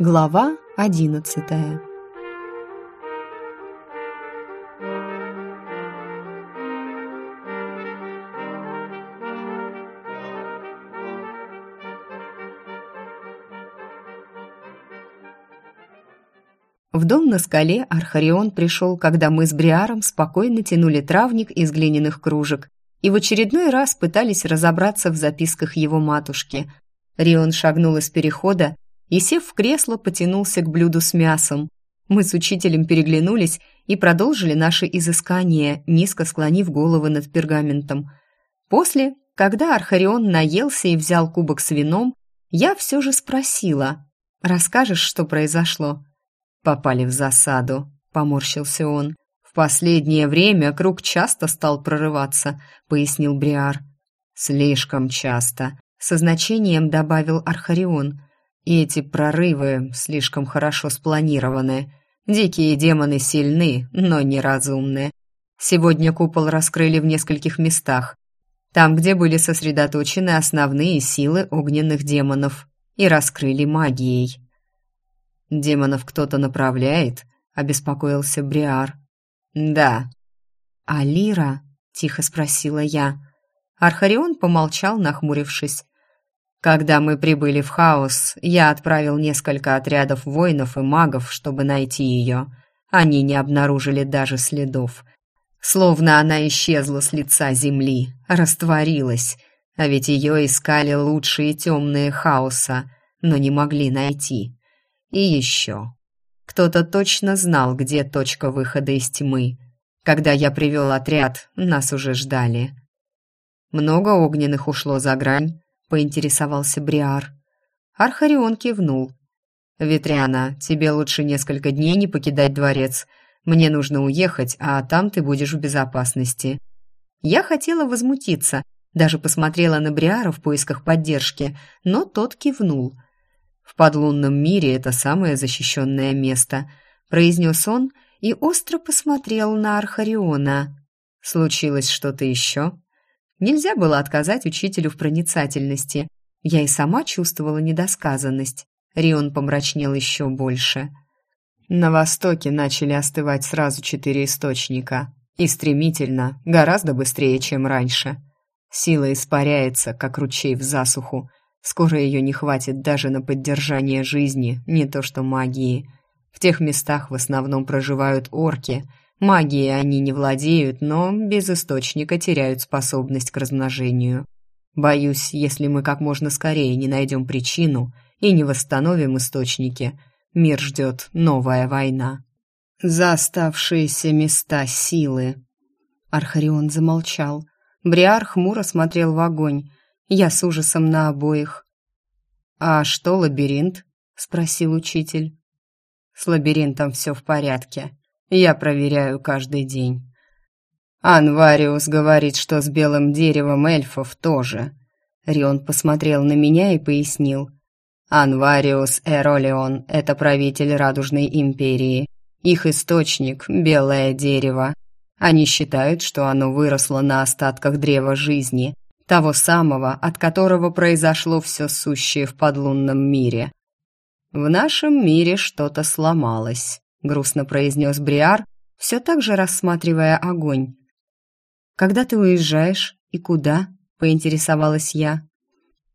Глава одиннадцатая В дом на скале Архарион пришел, когда мы с Бриаром спокойно тянули травник из глиняных кружек и в очередной раз пытались разобраться в записках его матушки. Рион шагнул из перехода и, сев в кресло, потянулся к блюду с мясом. Мы с учителем переглянулись и продолжили наши изыскания, низко склонив головы над пергаментом. После, когда Архарион наелся и взял кубок с вином, я все же спросила, «Расскажешь, что произошло?» «Попали в засаду», — поморщился он. «В последнее время круг часто стал прорываться», — пояснил Бриар. «Слишком часто», — со значением добавил Архарион. «И эти прорывы слишком хорошо спланированы. Дикие демоны сильны, но неразумны. Сегодня купол раскрыли в нескольких местах. Там, где были сосредоточены основные силы огненных демонов, и раскрыли магией. «Демонов кто-то направляет?» — обеспокоился Бриар. «Да». «А Лира?» — тихо спросила я. Архарион помолчал, нахмурившись. «Когда мы прибыли в хаос, я отправил несколько отрядов воинов и магов, чтобы найти ее. Они не обнаружили даже следов. Словно она исчезла с лица земли, растворилась. А ведь ее искали лучшие темные хаоса, но не могли найти. И еще. Кто-то точно знал, где точка выхода из тьмы. Когда я привел отряд, нас уже ждали. «Много огненных ушло за грань?» — поинтересовался Бриар. Архарион кивнул. «Ветряна, тебе лучше несколько дней не покидать дворец. Мне нужно уехать, а там ты будешь в безопасности». Я хотела возмутиться, даже посмотрела на Бриара в поисках поддержки, но тот кивнул — в подлунном мире это самое защищенное место», — произнес он и остро посмотрел на Архариона. «Случилось что-то еще?» Нельзя было отказать учителю в проницательности. Я и сама чувствовала недосказанность. Рион помрачнел еще больше. На востоке начали остывать сразу четыре источника. И стремительно, гораздо быстрее, чем раньше. Сила испаряется, как ручей в засуху, Скоро ее не хватит даже на поддержание жизни, не то что магии. В тех местах в основном проживают орки. Магией они не владеют, но без источника теряют способность к размножению. Боюсь, если мы как можно скорее не найдем причину и не восстановим источники, мир ждет новая война. За оставшиеся места силы. Архарион замолчал. Бриар хмуро смотрел в огонь, я с ужасом на обоих. «А что лабиринт?» — спросил учитель. «С лабиринтом все в порядке. Я проверяю каждый день». «Анвариус говорит, что с белым деревом эльфов тоже». Рион посмотрел на меня и пояснил. «Анвариус Эролеон — это правитель Радужной Империи. Их источник — белое дерево. Они считают, что оно выросло на остатках древа жизни, того самого, от которого произошло все сущее в подлунном мире. «В нашем мире что-то сломалось», — грустно произнес Бриар, все так же рассматривая огонь. «Когда ты уезжаешь и куда?» — поинтересовалась я.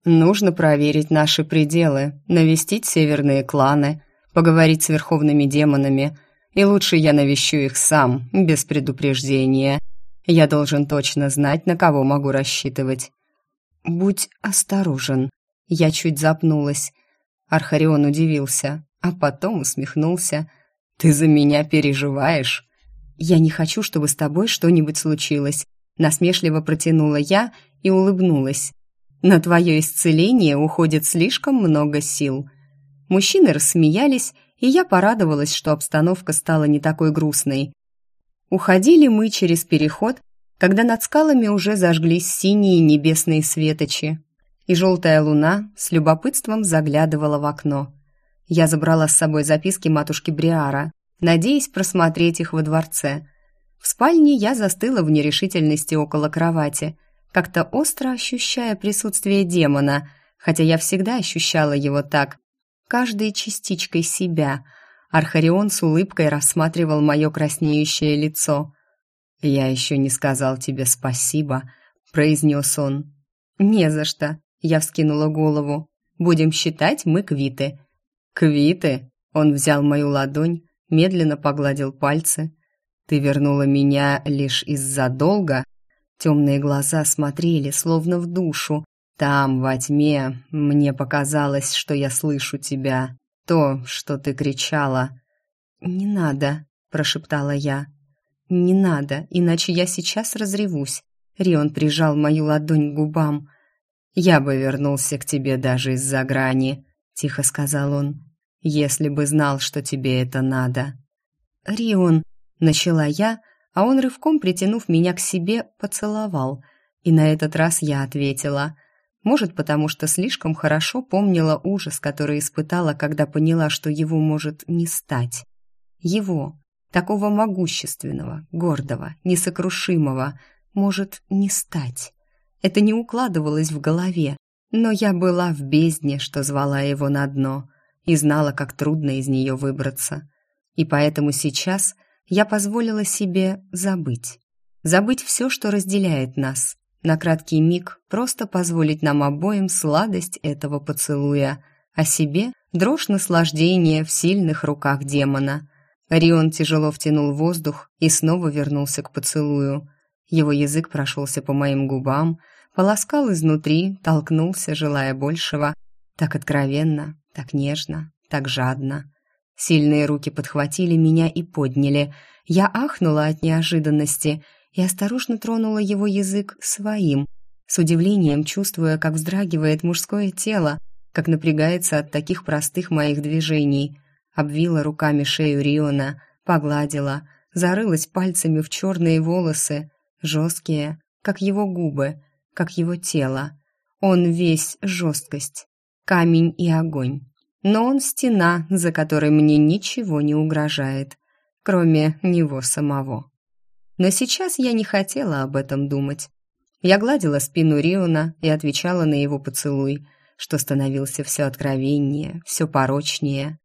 «Нужно проверить наши пределы, навестить северные кланы, поговорить с верховными демонами, и лучше я навещу их сам, без предупреждения. Я должен точно знать, на кого могу рассчитывать. «Будь осторожен». Я чуть запнулась. Архарион удивился, а потом усмехнулся. «Ты за меня переживаешь?» «Я не хочу, чтобы с тобой что-нибудь случилось», насмешливо протянула я и улыбнулась. «На твое исцеление уходит слишком много сил». Мужчины рассмеялись, и я порадовалась, что обстановка стала не такой грустной. Уходили мы через переход, когда над скалами уже зажглись синие небесные светочи, и желтая луна с любопытством заглядывала в окно. Я забрала с собой записки матушки Бриара, надеясь просмотреть их во дворце. В спальне я застыла в нерешительности около кровати, как-то остро ощущая присутствие демона, хотя я всегда ощущала его так. каждой частичкой себя. Архарион с улыбкой рассматривал мое краснеющее лицо. «Я еще не сказал тебе спасибо», — произнес он. «Не за что», — я вскинула голову. «Будем считать, мы квиты». «Квиты?» — он взял мою ладонь, медленно погладил пальцы. «Ты вернула меня лишь из-за долга?» Темные глаза смотрели, словно в душу. «Там, во тьме, мне показалось, что я слышу тебя. То, что ты кричала». «Не надо», — прошептала я. «Не надо, иначе я сейчас разревусь». Рион прижал мою ладонь к губам. «Я бы вернулся к тебе даже из-за грани», — тихо сказал он, «если бы знал, что тебе это надо». «Рион», — начала я, а он рывком, притянув меня к себе, поцеловал. И на этот раз я ответила. Может, потому что слишком хорошо помнила ужас, который испытала, когда поняла, что его может не стать. Его, такого могущественного, гордого, несокрушимого, может не стать. Это не укладывалось в голове, но я была в бездне, что звала его на дно, и знала, как трудно из нее выбраться. И поэтому сейчас я позволила себе забыть. Забыть все, что разделяет нас. На краткий миг просто позволить нам обоим сладость этого поцелуя, а себе дрожь наслаждения в сильных руках демона – Рион тяжело втянул воздух и снова вернулся к поцелую. Его язык прошелся по моим губам, полоскал изнутри, толкнулся, желая большего. Так откровенно, так нежно, так жадно. Сильные руки подхватили меня и подняли. Я ахнула от неожиданности и осторожно тронула его язык своим, с удивлением чувствуя, как вздрагивает мужское тело, как напрягается от таких простых моих движений — обвила руками шею Риона, погладила, зарылась пальцами в черные волосы, жесткие, как его губы, как его тело. Он весь жесткость, камень и огонь. Но он стена, за которой мне ничего не угрожает, кроме него самого. Но сейчас я не хотела об этом думать. Я гладила спину Риона и отвечала на его поцелуй, что становился все откровеннее, все порочнее.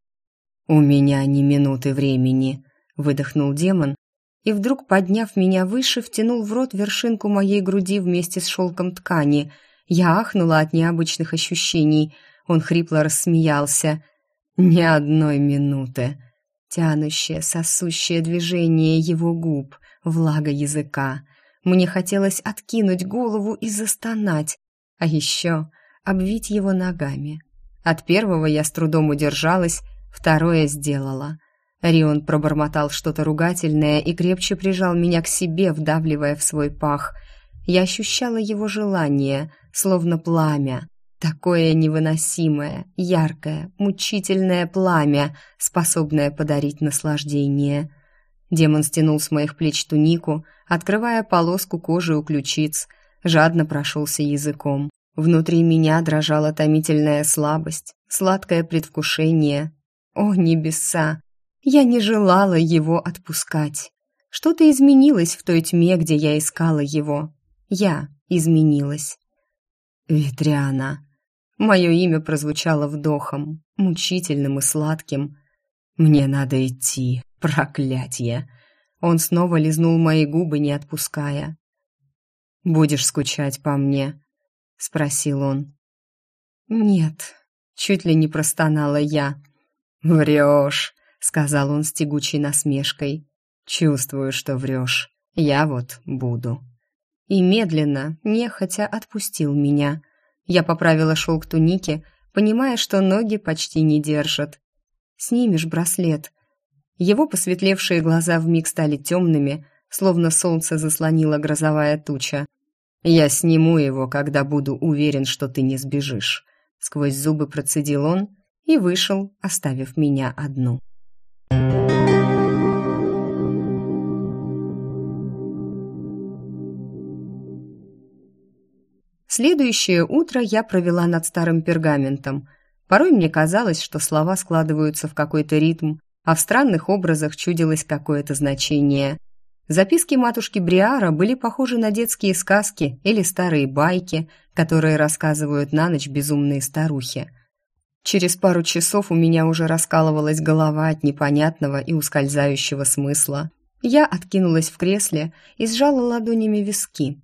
«У меня ни минуты времени», — выдохнул демон, и вдруг, подняв меня выше, втянул в рот вершинку моей груди вместе с шелком ткани. Я ахнула от необычных ощущений. Он хрипло рассмеялся. «Ни одной минуты». Тянущее, сосущее движение его губ, влага языка. Мне хотелось откинуть голову и застонать, а еще обвить его ногами. От первого я с трудом удержалась, Второе сделала. Рион пробормотал что-то ругательное и крепче прижал меня к себе, вдавливая в свой пах. Я ощущала его желание, словно пламя. Такое невыносимое, яркое, мучительное пламя, способное подарить наслаждение. Демон стянул с моих плеч тунику, открывая полоску кожи у ключиц, жадно прошелся языком. Внутри меня дрожала томительная слабость, сладкое предвкушение, о, небеса! Я не желала его отпускать. Что-то изменилось в той тьме, где я искала его. Я изменилась. Ветряна. Мое имя прозвучало вдохом, мучительным и сладким. Мне надо идти, проклятье. Он снова лизнул мои губы, не отпуская. «Будешь скучать по мне?» — спросил он. «Нет», — чуть ли не простонала я. «Врешь», — сказал он с тягучей насмешкой. «Чувствую, что врешь. Я вот буду». И медленно, нехотя отпустил меня. Я поправила шелк туники, понимая, что ноги почти не держат. «Снимешь браслет». Его посветлевшие глаза вмиг стали темными, словно солнце заслонило грозовая туча. «Я сниму его, когда буду уверен, что ты не сбежишь», — сквозь зубы процедил он, — и вышел, оставив меня одну. Следующее утро я провела над старым пергаментом. Порой мне казалось, что слова складываются в какой-то ритм, а в странных образах чудилось какое-то значение. Записки матушки Бриара были похожи на детские сказки или старые байки, которые рассказывают на ночь безумные старухи. Через пару часов у меня уже раскалывалась голова от непонятного и ускользающего смысла. Я откинулась в кресле и сжала ладонями виски.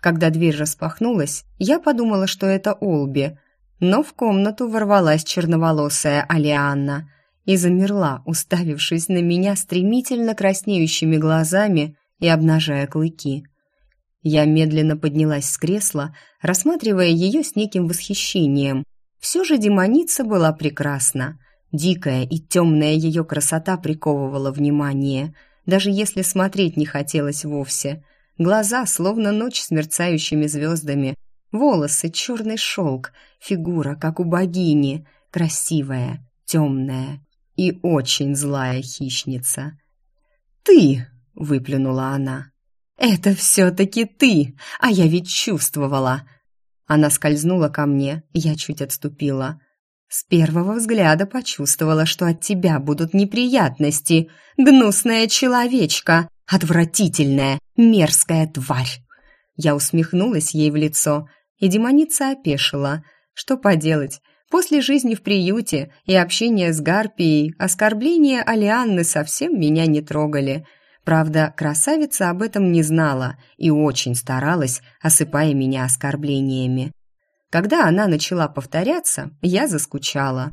Когда дверь распахнулась, я подумала, что это Олби, но в комнату ворвалась черноволосая Алианна и замерла, уставившись на меня стремительно краснеющими глазами и обнажая клыки. Я медленно поднялась с кресла, рассматривая ее с неким восхищением – все же демоница была прекрасна. Дикая и темная ее красота приковывала внимание, даже если смотреть не хотелось вовсе. Глаза, словно ночь с мерцающими звездами, волосы, черный шелк, фигура, как у богини, красивая, темная и очень злая хищница. «Ты!» — выплюнула она. «Это все-таки ты! А я ведь чувствовала!» Она скользнула ко мне, я чуть отступила. С первого взгляда почувствовала, что от тебя будут неприятности. Гнусная человечка, отвратительная, мерзкая тварь. Я усмехнулась ей в лицо, и демоница опешила. Что поделать? После жизни в приюте и общения с Гарпией оскорбления Алианны совсем меня не трогали – Правда, красавица об этом не знала и очень старалась, осыпая меня оскорблениями. Когда она начала повторяться, я заскучала.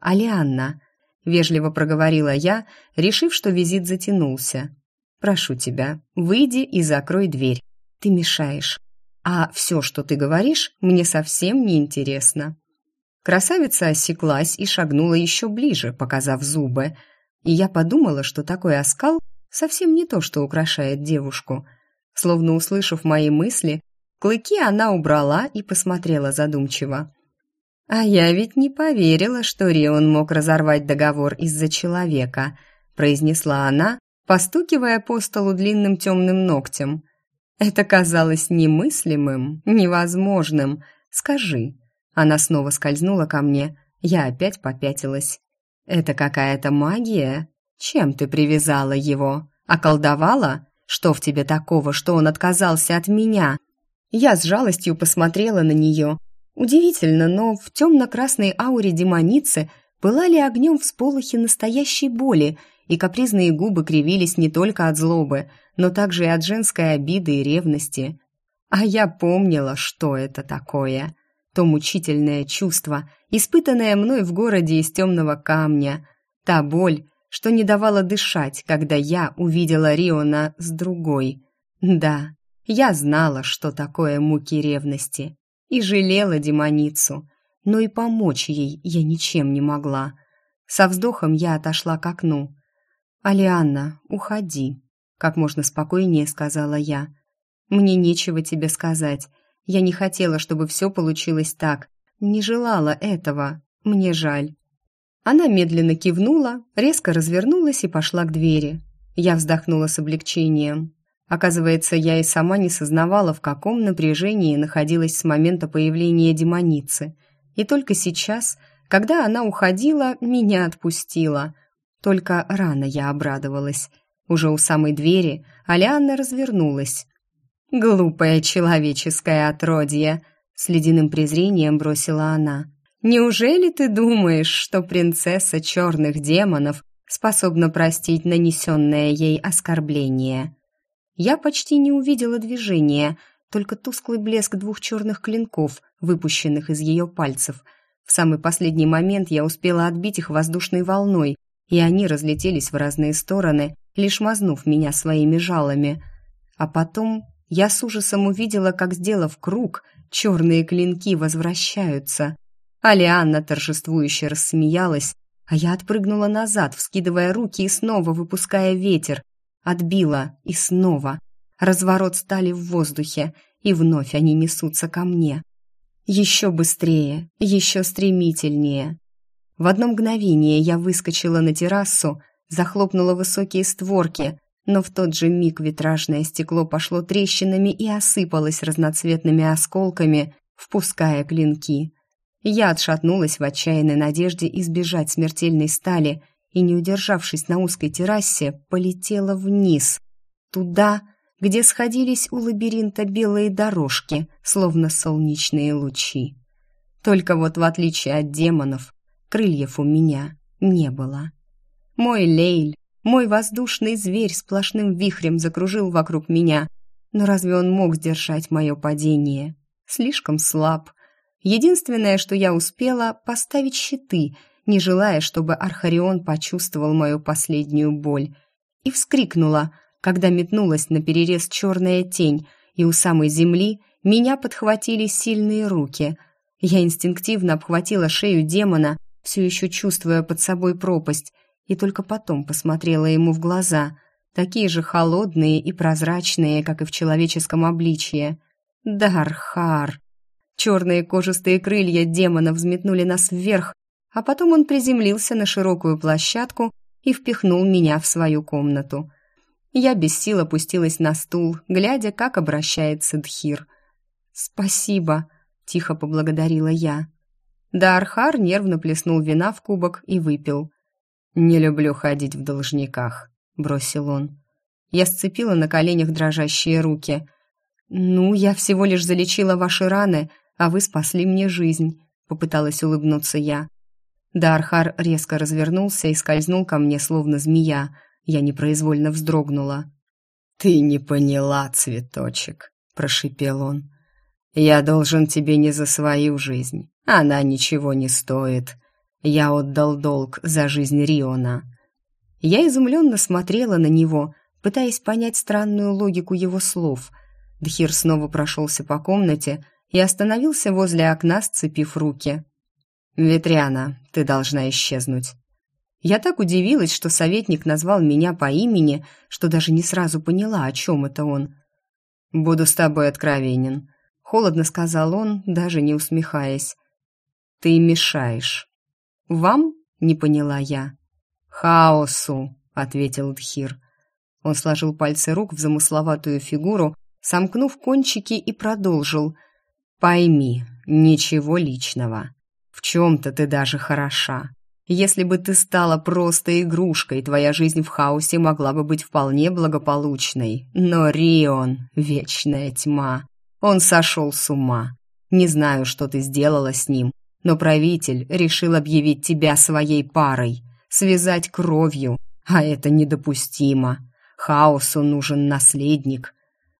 «Алианна», — вежливо проговорила я, решив, что визит затянулся. «Прошу тебя, выйди и закрой дверь. Ты мешаешь. А все, что ты говоришь, мне совсем не интересно». Красавица осеклась и шагнула еще ближе, показав зубы. И я подумала, что такой оскал совсем не то, что украшает девушку. Словно услышав мои мысли, клыки она убрала и посмотрела задумчиво. «А я ведь не поверила, что Рион мог разорвать договор из-за человека», произнесла она, постукивая по столу длинным темным ногтем. «Это казалось немыслимым, невозможным. Скажи». Она снова скользнула ко мне, я опять попятилась. «Это какая-то магия?» Чем ты привязала его? Околдовала? Что в тебе такого, что он отказался от меня? Я с жалостью посмотрела на нее. Удивительно, но в темно-красной ауре демоницы пылали огнем всполохи настоящей боли, и капризные губы кривились не только от злобы, но также и от женской обиды и ревности. А я помнила, что это такое. То мучительное чувство, испытанное мной в городе из темного камня. Та боль, что не давало дышать, когда я увидела Риона с другой. Да, я знала, что такое муки ревности, и жалела демоницу, но и помочь ей я ничем не могла. Со вздохом я отошла к окну. «Алианна, уходи», — как можно спокойнее сказала я. «Мне нечего тебе сказать. Я не хотела, чтобы все получилось так. Не желала этого. Мне жаль. Она медленно кивнула, резко развернулась и пошла к двери. Я вздохнула с облегчением. Оказывается, я и сама не сознавала, в каком напряжении находилась с момента появления демоницы. И только сейчас, когда она уходила, меня отпустила. Только рано я обрадовалась. Уже у самой двери Алианна развернулась. «Глупое человеческое отродье!» С ледяным презрением бросила она. Неужели ты думаешь, что принцесса черных демонов способна простить нанесенное ей оскорбление? Я почти не увидела движения, только тусклый блеск двух черных клинков, выпущенных из ее пальцев. В самый последний момент я успела отбить их воздушной волной, и они разлетелись в разные стороны, лишь мазнув меня своими жалами. А потом я с ужасом увидела, как, сделав круг, черные клинки возвращаются — Алианна торжествующе рассмеялась, а я отпрыгнула назад, вскидывая руки и снова выпуская ветер. Отбила и снова. Разворот стали в воздухе, и вновь они несутся ко мне. Еще быстрее, еще стремительнее. В одно мгновение я выскочила на террасу, захлопнула высокие створки, но в тот же миг витражное стекло пошло трещинами и осыпалось разноцветными осколками, впуская клинки. Я отшатнулась в отчаянной надежде избежать смертельной стали и, не удержавшись на узкой террасе, полетела вниз, туда, где сходились у лабиринта белые дорожки, словно солнечные лучи. Только вот в отличие от демонов, крыльев у меня не было. Мой Лейль, мой воздушный зверь сплошным вихрем закружил вокруг меня, но разве он мог сдержать мое падение? Слишком слаб. Единственное, что я успела, поставить щиты, не желая, чтобы Архарион почувствовал мою последнюю боль, и вскрикнула, когда метнулась на перерез черная тень, и у самой земли меня подхватили сильные руки. Я инстинктивно обхватила шею демона, все еще чувствуя под собой пропасть, и только потом посмотрела ему в глаза, такие же холодные и прозрачные, как и в человеческом обличье. Дархар! Черные кожистые крылья демона взметнули нас вверх, а потом он приземлился на широкую площадку и впихнул меня в свою комнату. Я без сил опустилась на стул, глядя, как обращается Дхир. «Спасибо», — тихо поблагодарила я. Дархар нервно плеснул вина в кубок и выпил. «Не люблю ходить в должниках», — бросил он. Я сцепила на коленях дрожащие руки. «Ну, я всего лишь залечила ваши раны, а вы спасли мне жизнь», — попыталась улыбнуться я. Дархар резко развернулся и скользнул ко мне, словно змея. Я непроизвольно вздрогнула. «Ты не поняла, цветочек», — прошипел он. «Я должен тебе не за свою жизнь, она ничего не стоит. Я отдал долг за жизнь Риона». Я изумленно смотрела на него, пытаясь понять странную логику его слов. Дхир снова прошелся по комнате и остановился возле окна, сцепив руки. «Ветряна, ты должна исчезнуть». Я так удивилась, что советник назвал меня по имени, что даже не сразу поняла, о чем это он. «Буду с тобой откровенен», — холодно сказал он, даже не усмехаясь. Ты мешаешь. Вам? Не поняла я. Хаосу, ответил Дхир. Он сложил пальцы рук в замысловатую фигуру, сомкнув кончики и продолжил. Пойми, ничего личного. В чем-то ты даже хороша. Если бы ты стала просто игрушкой, твоя жизнь в хаосе могла бы быть вполне благополучной. Но Рион — вечная тьма. Он сошел с ума. Не знаю, что ты сделала с ним, но правитель решил объявить тебя своей парой, связать кровью, а это недопустимо. Хаосу нужен наследник.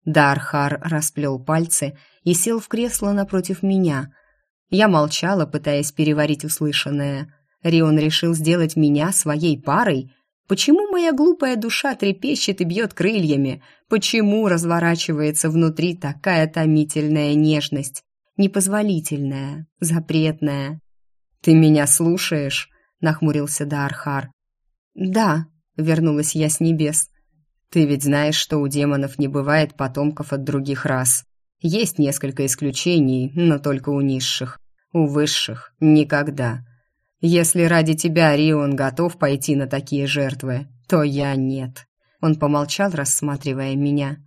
Дархар расплел пальцы и сел в кресло напротив меня. Я молчала, пытаясь переварить услышанное. Рион решил сделать меня своей парой. Почему моя глупая душа трепещет и бьет крыльями? Почему разворачивается внутри такая томительная нежность? непозволительное, запретное. «Ты меня слушаешь?» — нахмурился Дархар. «Да», — вернулась я с небес. «Ты ведь знаешь, что у демонов не бывает потомков от других рас. Есть несколько исключений, но только у низших. У высших — никогда. Если ради тебя Рион готов пойти на такие жертвы, то я нет». Он помолчал, рассматривая меня.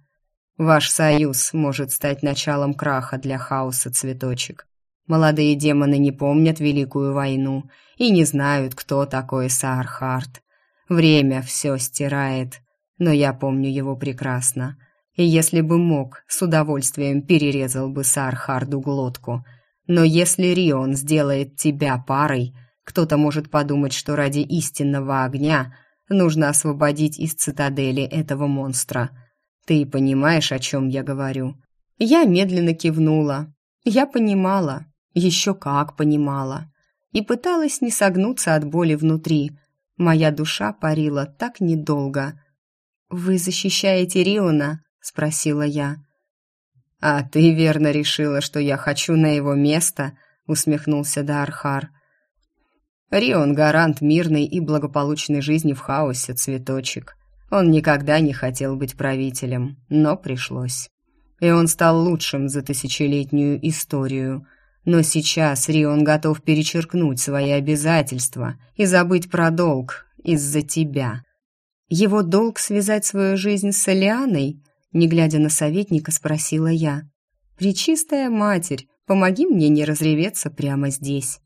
Ваш союз может стать началом краха для хаоса цветочек. Молодые демоны не помнят Великую войну и не знают, кто такой Саархард. Время все стирает, но я помню его прекрасно. И если бы мог, с удовольствием перерезал бы Саархарду глотку. Но если Рион сделает тебя парой, кто-то может подумать, что ради истинного огня нужно освободить из цитадели этого монстра – ты понимаешь, о чем я говорю?» Я медленно кивнула. Я понимала, еще как понимала. И пыталась не согнуться от боли внутри. Моя душа парила так недолго. «Вы защищаете Риона?» — спросила я. «А ты верно решила, что я хочу на его место?» — усмехнулся Дархар. «Рион — гарант мирной и благополучной жизни в хаосе, цветочек. Он никогда не хотел быть правителем, но пришлось. И он стал лучшим за тысячелетнюю историю. Но сейчас Рион готов перечеркнуть свои обязательства и забыть про долг из-за тебя. Его долг связать свою жизнь с Элианой? Не глядя на советника, спросила я. «Пречистая матерь, помоги мне не разреветься прямо здесь».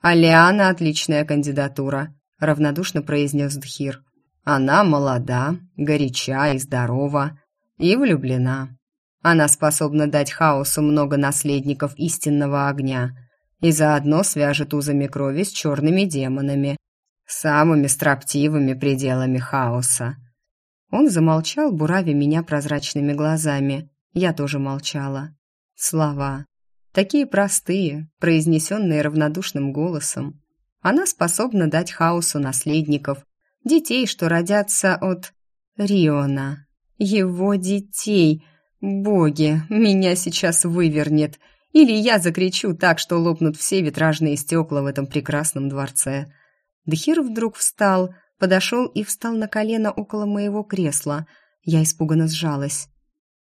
«Алиана — отличная кандидатура», — равнодушно произнес Дхир. Она молода, горяча и здорова, и влюблена. Она способна дать хаосу много наследников истинного огня. и заодно свяжет узами крови с черными демонами, самыми строптивыми пределами хаоса. Он замолчал, буравя меня прозрачными глазами. Я тоже молчала. Слова. Такие простые, произнесенные равнодушным голосом. Она способна дать хаосу наследников, детей, что родятся от Риона. Его детей. Боги, меня сейчас вывернет. Или я закричу так, что лопнут все витражные стекла в этом прекрасном дворце. Дхир вдруг встал, подошел и встал на колено около моего кресла. Я испуганно сжалась.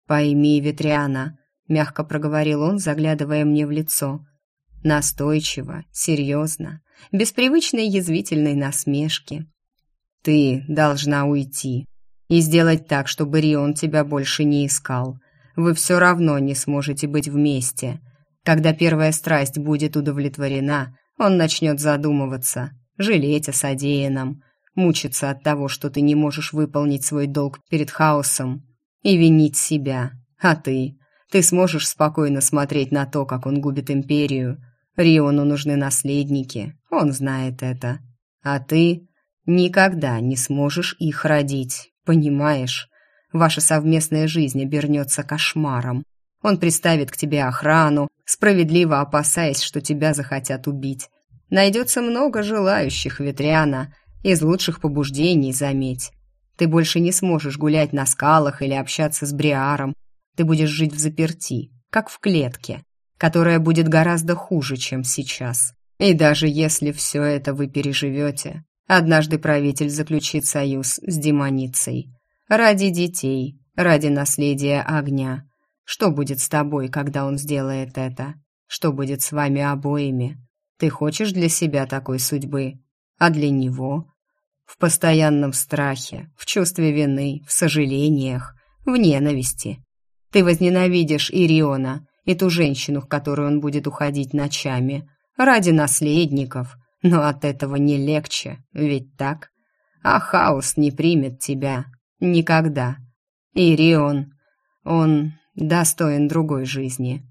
«Пойми, Ветряна», — мягко проговорил он, заглядывая мне в лицо. Настойчиво, серьезно, без привычной язвительной насмешки. «Ты должна уйти и сделать так, чтобы Рион тебя больше не искал. Вы все равно не сможете быть вместе. Когда первая страсть будет удовлетворена, он начнет задумываться, жалеть о содеянном, мучиться от того, что ты не можешь выполнить свой долг перед хаосом, и винить себя. А ты? Ты сможешь спокойно смотреть на то, как он губит империю. Риону нужны наследники, он знает это. А ты никогда не сможешь их родить, понимаешь? Ваша совместная жизнь обернется кошмаром. Он приставит к тебе охрану, справедливо опасаясь, что тебя захотят убить. Найдется много желающих, Ветряна, из лучших побуждений, заметь. Ты больше не сможешь гулять на скалах или общаться с Бриаром. Ты будешь жить в заперти, как в клетке, которая будет гораздо хуже, чем сейчас. И даже если все это вы переживете, однажды правитель заключит союз с демоницей. Ради детей, ради наследия огня. Что будет с тобой, когда он сделает это? Что будет с вами обоими? Ты хочешь для себя такой судьбы? А для него? В постоянном страхе, в чувстве вины, в сожалениях, в ненависти. Ты возненавидишь Ириона и ту женщину, в которую он будет уходить ночами, ради наследников, но от этого не легче, ведь так? А хаос не примет тебя. Никогда. Ирион, он достоин другой жизни.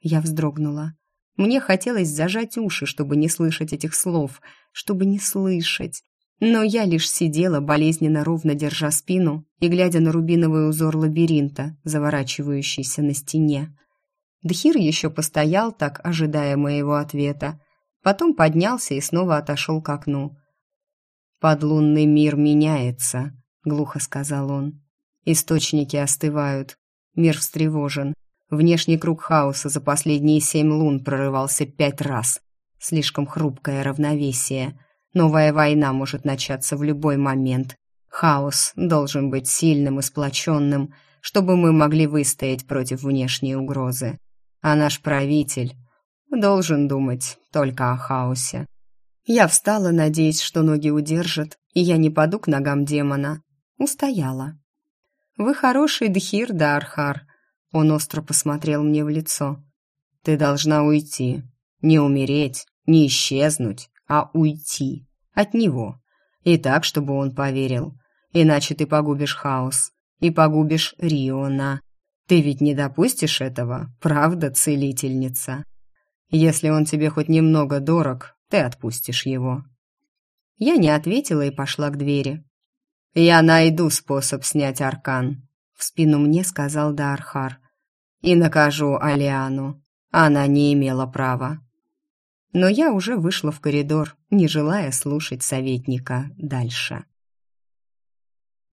Я вздрогнула. Мне хотелось зажать уши, чтобы не слышать этих слов, чтобы не слышать. Но я лишь сидела, болезненно ровно держа спину и глядя на рубиновый узор лабиринта, заворачивающийся на стене. Дхир еще постоял так, ожидая моего ответа. Потом поднялся и снова отошел к окну. «Подлунный мир меняется», — глухо сказал он. «Источники остывают. Мир встревожен. Внешний круг хаоса за последние семь лун прорывался пять раз. Слишком хрупкое равновесие. Новая война может начаться в любой момент. Хаос должен быть сильным и сплоченным, чтобы мы могли выстоять против внешней угрозы. А наш правитель должен думать только о хаосе. Я встала, надеясь, что ноги удержат, и я не паду к ногам демона. Устояла. «Вы хороший дхир, да, Архар?» Он остро посмотрел мне в лицо. «Ты должна уйти. Не умереть, не исчезнуть, а уйти. От него. И так, чтобы он поверил. Иначе ты погубишь хаос. И погубишь Риона. Ты ведь не допустишь этого, правда, целительница? Если он тебе хоть немного дорог, ты отпустишь его». Я не ответила и пошла к двери. «Я найду способ снять аркан», — в спину мне сказал Дархар. «И накажу Алиану. Она не имела права». Но я уже вышла в коридор, не желая слушать советника дальше.